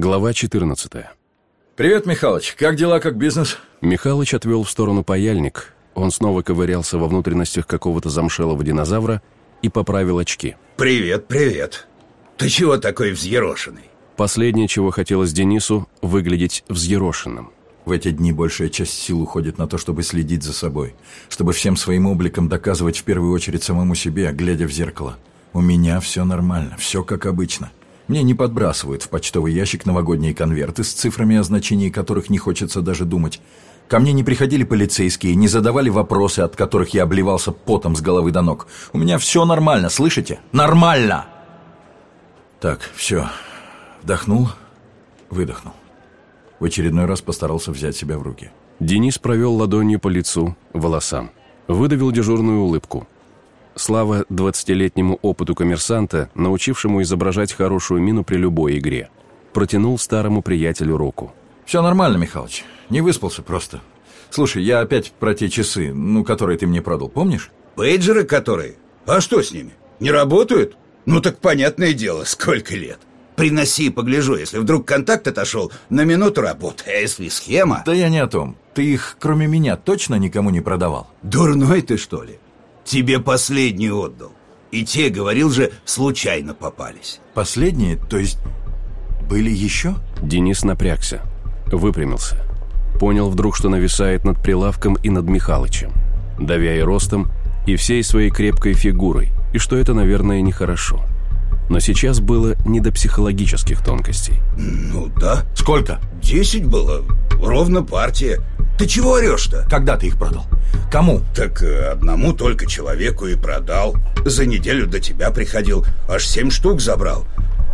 Глава 14 Привет, Михалыч. Как дела, как бизнес? Михалыч отвел в сторону паяльник. Он снова ковырялся во внутренностях какого-то замшелого динозавра и поправил очки. Привет, привет. Ты чего такой взъерошенный? Последнее, чего хотелось Денису, выглядеть взъерошенным. В эти дни большая часть сил уходит на то, чтобы следить за собой, чтобы всем своим обликом доказывать в первую очередь самому себе, глядя в зеркало. У меня все нормально, все как обычно. Мне не подбрасывают в почтовый ящик новогодние конверты с цифрами, о значении которых не хочется даже думать. Ко мне не приходили полицейские, не задавали вопросы, от которых я обливался потом с головы до ног. У меня все нормально, слышите? Нормально! Так, все. Вдохнул, выдохнул. В очередной раз постарался взять себя в руки. Денис провел ладонью по лицу, волосам. Выдавил дежурную улыбку. Слава двадцатилетнему опыту коммерсанта, научившему изображать хорошую мину при любой игре. Протянул старому приятелю руку. Все нормально, Михалыч. Не выспался просто. Слушай, я опять про те часы, ну, которые ты мне продал, помнишь? Пейджеры которые? А что с ними? Не работают? Ну так понятное дело, сколько лет. Приноси, погляжу, если вдруг контакт отошел, на минуту работы, а если схема... Да я не о том. Ты их, кроме меня, точно никому не продавал? Дурной ты, что ли? Тебе последний отдал. И те, говорил же, случайно попались. Последние? То есть были еще? Денис напрягся, выпрямился. Понял вдруг, что нависает над прилавком и над Михалычем, давя и ростом, и всей своей крепкой фигурой, и что это, наверное, нехорошо. Но сейчас было не до психологических тонкостей. Ну да. Сколько? Десять было. Ровно партия. Ты чего орешь-то? Когда ты их продал? Кому? Так э, одному только человеку и продал. За неделю до тебя приходил, аж семь штук забрал.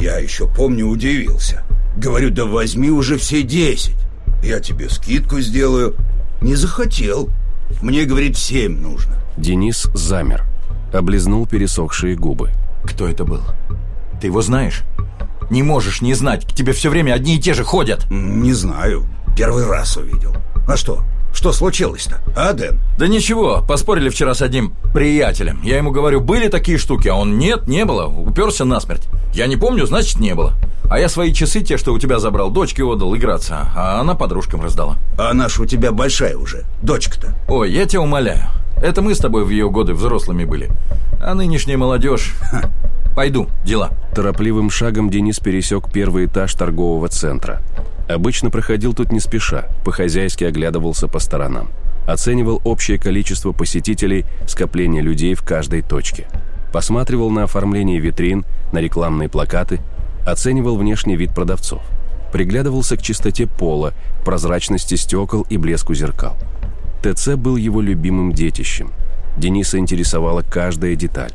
Я еще помню, удивился. Говорю, да возьми уже все десять. Я тебе скидку сделаю. Не захотел. Мне, говорит, семь нужно. Денис замер, облизнул пересохшие губы. Кто это был? Ты его знаешь? Не можешь не знать, к тебе все время одни и те же ходят. Не знаю. Первый раз увидел. А что? Что случилось-то, а, Дэн? Да ничего, поспорили вчера с одним приятелем. Я ему говорю, были такие штуки, а он нет, не было, уперся насмерть. Я не помню, значит, не было. А я свои часы, те, что у тебя забрал, дочке отдал играться, а она подружкам раздала. А она ж у тебя большая уже, дочка-то. Ой, я тебя умоляю. Это мы с тобой в ее годы взрослыми были. А нынешняя молодежь... Пойду, дела. Торопливым шагом Денис пересек первый этаж торгового центра. Обычно проходил тут не спеша, по-хозяйски оглядывался по сторонам. Оценивал общее количество посетителей, скопление людей в каждой точке. Посматривал на оформление витрин, на рекламные плакаты, оценивал внешний вид продавцов. Приглядывался к чистоте пола, прозрачности стекол и блеску зеркал. ТЦ был его любимым детищем. Дениса интересовала каждая деталь.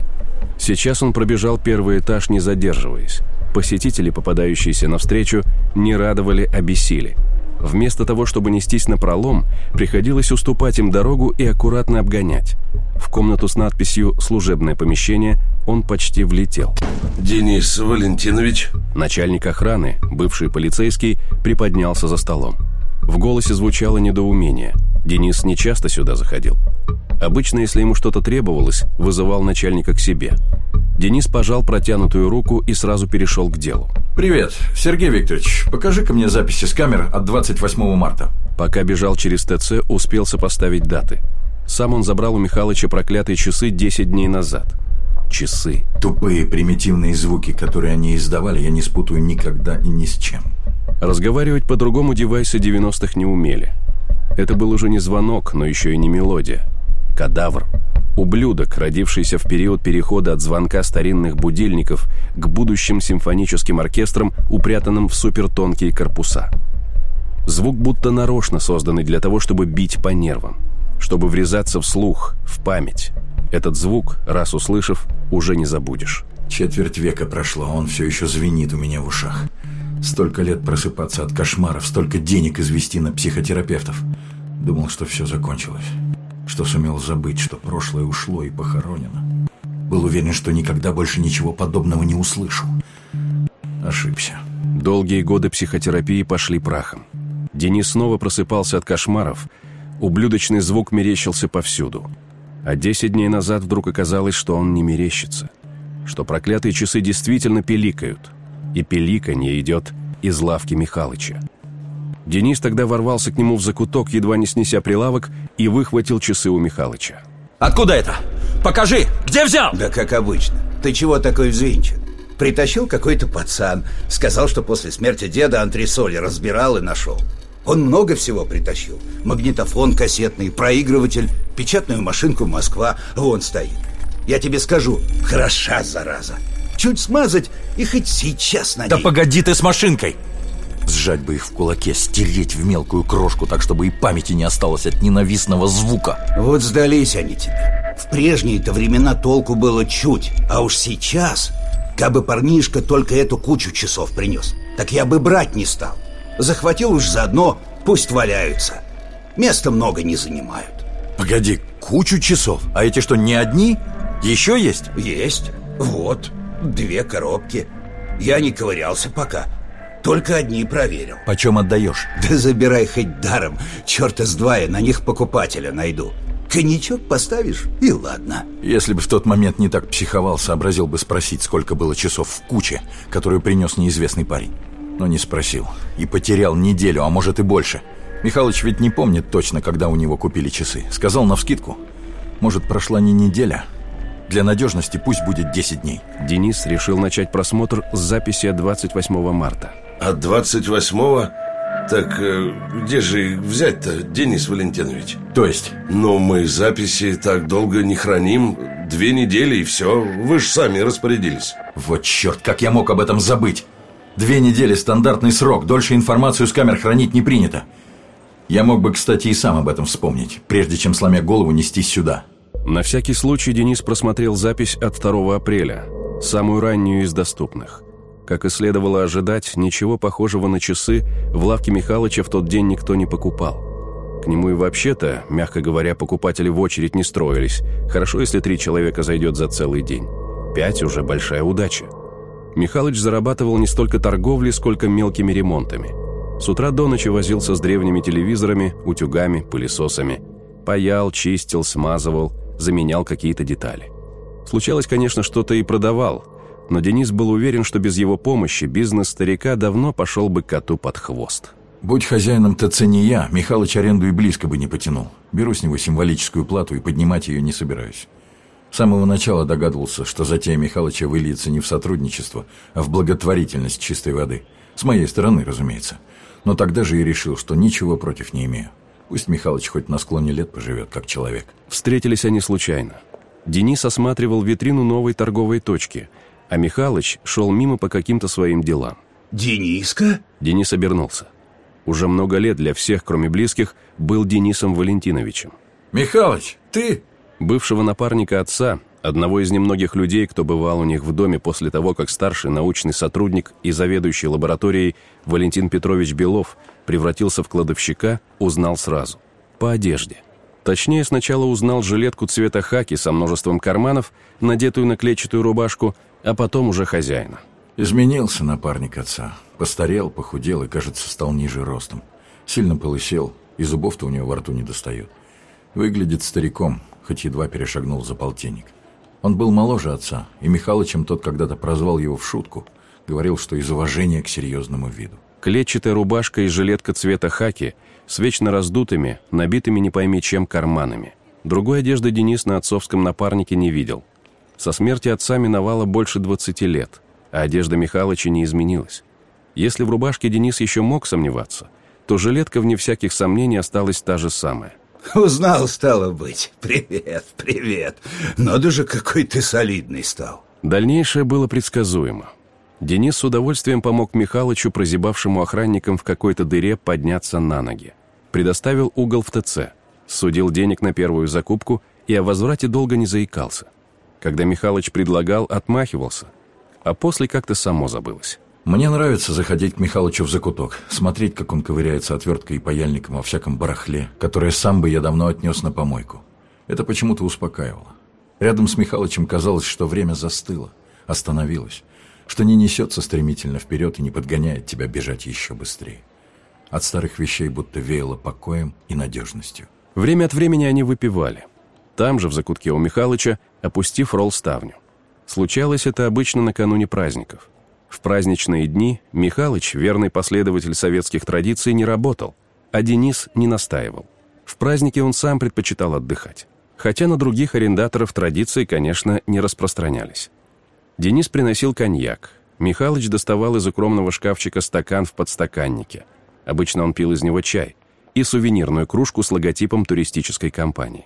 Сейчас он пробежал первый этаж, не задерживаясь. Посетители, попадающиеся навстречу, не радовали, а бесили. Вместо того, чтобы нестись на пролом, приходилось уступать им дорогу и аккуратно обгонять. В комнату с надписью «Служебное помещение» он почти влетел. «Денис Валентинович?» Начальник охраны, бывший полицейский, приподнялся за столом. В голосе звучало недоумение. Денис не часто сюда заходил. Обычно, если ему что-то требовалось, вызывал начальника к себе. Денис пожал протянутую руку и сразу перешел к делу. Привет, Сергей Викторович, покажи-ка мне записи с камер от 28 марта. Пока бежал через ТЦ, успел сопоставить даты. Сам он забрал у Михалыча проклятые часы 10 дней назад. Часы. Тупые примитивные звуки, которые они издавали, я не спутаю никогда и ни с чем. Разговаривать по-другому девайсы 90-х не умели. Это был уже не звонок, но еще и не мелодия. Кадавр. Ублюдок, родившийся в период перехода от звонка старинных будильников к будущим симфоническим оркестрам, упрятанным в супертонкие корпуса. Звук будто нарочно созданный для того, чтобы бить по нервам, чтобы врезаться в слух, в память. Этот звук, раз услышав, уже не забудешь. Четверть века прошло, а он все еще звенит у меня в ушах. Столько лет просыпаться от кошмаров, столько денег извести на психотерапевтов. Думал, что все закончилось что сумел забыть, что прошлое ушло и похоронено. Был уверен, что никогда больше ничего подобного не услышу. Ошибся. Долгие годы психотерапии пошли прахом. Денис снова просыпался от кошмаров. Ублюдочный звук мерещился повсюду. А десять дней назад вдруг оказалось, что он не мерещится. Что проклятые часы действительно пиликают. И пиликанье идет из лавки Михалыча. Денис тогда ворвался к нему в закуток, едва не снеся прилавок, и выхватил часы у Михалыча. Откуда это? Покажи! Где взял? Да как обычно. Ты чего такой взвинчен? Притащил какой-то пацан. Сказал, что после смерти деда антресоли разбирал и нашел. Он много всего притащил. Магнитофон кассетный, проигрыватель, печатную машинку «Москва». Вон стоит. Я тебе скажу, хороша зараза. Чуть смазать и хоть сейчас на Да ней. погоди ты с машинкой! Сжать бы их в кулаке, стереть в мелкую крошку, так чтобы и памяти не осталось от ненавистного звука. Вот сдались они тебе. В прежние-то времена толку было чуть, а уж сейчас, кабы парнишка только эту кучу часов принес, так я бы брать не стал. Захватил уж заодно, пусть валяются. Места много не занимают. Погоди, кучу часов? А эти что, не одни? Еще есть? Есть. Вот. Две коробки. Я не ковырялся пока. Только одни проверил. Почем отдаешь? Да забирай хоть даром. Черта с два я на них покупателя найду. Коньячок поставишь, и ладно. Если бы в тот момент не так психовал, сообразил бы спросить, сколько было часов в куче, которую принес неизвестный парень. Но не спросил. И потерял неделю, а может и больше. Михалыч ведь не помнит точно, когда у него купили часы. Сказал навскидку. Может, прошла не неделя? Для надежности пусть будет 10 дней. Денис решил начать просмотр с записи от 28 марта. От 28-го? Так э, где же их взять-то, Денис Валентинович? То есть, Но мы записи так долго не храним. Две недели и все. Вы же сами распорядились. вот черт, как я мог об этом забыть? Две недели стандартный срок, дольше информацию с камер хранить не принято. Я мог бы, кстати, и сам об этом вспомнить, прежде чем, сломя голову, нестись сюда. На всякий случай Денис просмотрел запись от 2 апреля, самую раннюю из доступных. Как и следовало ожидать, ничего похожего на часы в лавке Михалыча в тот день никто не покупал. К нему и вообще-то, мягко говоря, покупатели в очередь не строились. Хорошо, если три человека зайдет за целый день. Пять уже большая удача. Михалыч зарабатывал не столько торговлей, сколько мелкими ремонтами. С утра до ночи возился с древними телевизорами, утюгами, пылесосами. Паял, чистил, смазывал, заменял какие-то детали. Случалось, конечно, что-то и продавал, но Денис был уверен, что без его помощи бизнес старика давно пошел бы коту под хвост. Будь хозяином ТЦ не я, Михалыч аренду и близко бы не потянул. Беру с него символическую плату и поднимать ее не собираюсь. С самого начала догадывался, что затея Михалыча выльется не в сотрудничество, а в благотворительность чистой воды. С моей стороны, разумеется. Но тогда же и решил, что ничего против не имею. Пусть Михалыч хоть на склоне лет поживет, как человек. Встретились они случайно. Денис осматривал витрину новой торговой точки, а Михалыч шел мимо по каким-то своим делам. Дениска? Денис обернулся. Уже много лет для всех, кроме близких, был Денисом Валентиновичем. «Михалыч, ты?» Бывшего напарника отца, одного из немногих людей, кто бывал у них в доме после того, как старший научный сотрудник и заведующий лабораторией Валентин Петрович Белов превратился в кладовщика, узнал сразу. По одежде. Точнее, сначала узнал жилетку цвета хаки со множеством карманов, надетую на клетчатую рубашку, а потом уже хозяина. Изменился напарник отца. Постарел, похудел и, кажется, стал ниже ростом. Сильно полысел, и зубов-то у него во рту не достает. Выглядит стариком, хоть едва перешагнул за полтинник. Он был моложе отца, и Михалычем тот когда-то прозвал его в шутку. Говорил, что из уважения к серьезному виду. Клетчатая рубашка и жилетка цвета хаки с вечно раздутыми, набитыми не пойми чем карманами. Другой одежды Денис на отцовском напарнике не видел. Со смерти отца миновало больше 20 лет, а одежда Михалыча не изменилась. Если в рубашке Денис еще мог сомневаться, то жилетка, вне всяких сомнений, осталась та же самая. Узнал, стало быть. Привет, привет. Надо же, какой ты солидный стал. Дальнейшее было предсказуемо. Денис с удовольствием помог Михалычу, прозябавшему охранникам в какой-то дыре, подняться на ноги. Предоставил угол в ТЦ, судил денег на первую закупку и о возврате долго не заикался. Когда Михалыч предлагал, отмахивался, а после как-то само забылось. Мне нравится заходить к Михалычу в закуток, смотреть, как он ковыряется отверткой и паяльником во всяком барахле, которое сам бы я давно отнес на помойку. Это почему-то успокаивало. Рядом с Михалычем казалось, что время застыло, остановилось, что не несется стремительно вперед и не подгоняет тебя бежать еще быстрее. От старых вещей будто веяло покоем и надежностью. Время от времени они выпивали. Там же, в закутке у Михалыча, опустив ролл ставню. Случалось это обычно накануне праздников. В праздничные дни Михалыч, верный последователь советских традиций, не работал, а Денис не настаивал. В праздники он сам предпочитал отдыхать. Хотя на других арендаторов традиции, конечно, не распространялись. Денис приносил коньяк. Михалыч доставал из укромного шкафчика стакан в подстаканнике. Обычно он пил из него чай. И сувенирную кружку с логотипом туристической компании.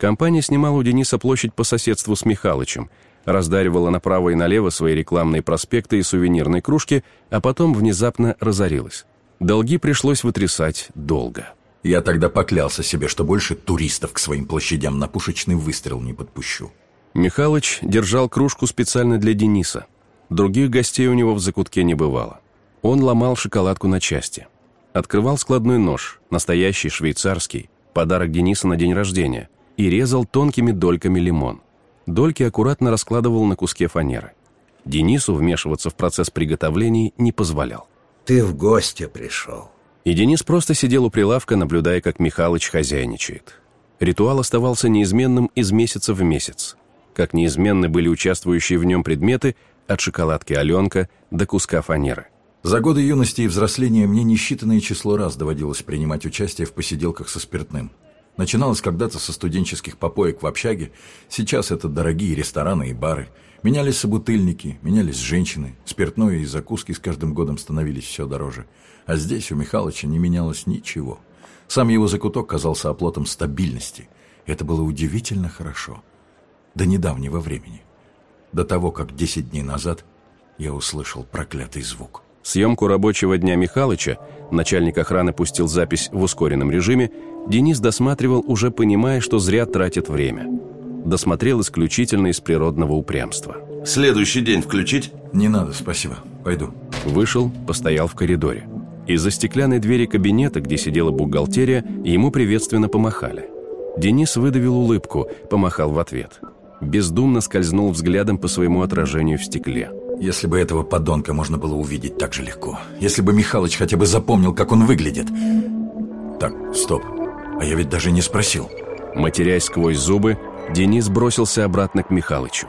Компания снимала у Дениса площадь по соседству с Михалычем, раздаривала направо и налево свои рекламные проспекты и сувенирные кружки, а потом внезапно разорилась. Долги пришлось вытрясать долго. Я тогда поклялся себе, что больше туристов к своим площадям на пушечный выстрел не подпущу. Михалыч держал кружку специально для Дениса. Других гостей у него в закутке не бывало. Он ломал шоколадку на части. Открывал складной нож, настоящий швейцарский, подарок Дениса на день рождения, и резал тонкими дольками лимон. Дольки аккуратно раскладывал на куске фанеры. Денису вмешиваться в процесс приготовлений не позволял. «Ты в гости пришел», и Денис просто сидел у прилавка, наблюдая, как Михалыч хозяйничает. Ритуал оставался неизменным из месяца в месяц. Как неизменны были участвующие в нем предметы от шоколадки Аленка до куска фанеры. За годы юности и взросления мне несчитанное число раз доводилось принимать участие в посиделках со спиртным. Начиналось когда-то со студенческих попоек в общаге, сейчас это дорогие рестораны и бары. Менялись собутыльники, менялись женщины, спиртное и закуски с каждым годом становились все дороже – а здесь у Михалыча не менялось ничего. Сам его закуток казался оплотом стабильности. Это было удивительно хорошо. До недавнего времени. До того, как 10 дней назад я услышал проклятый звук. Съемку рабочего дня Михалыча, начальник охраны пустил запись в ускоренном режиме, Денис досматривал, уже понимая, что зря тратит время. Досмотрел исключительно из природного упрямства. «Следующий день включить?» «Не надо, спасибо. Пойду». Вышел, постоял в коридоре. Из-за стеклянной двери кабинета, где сидела бухгалтерия, ему приветственно помахали. Денис выдавил улыбку, помахал в ответ. Бездумно скользнул взглядом по своему отражению в стекле. Если бы этого подонка можно было увидеть так же легко. Если бы Михалыч хотя бы запомнил, как он выглядит. Так, стоп. А я ведь даже не спросил. Матерясь сквозь зубы, Денис бросился обратно к Михалычу.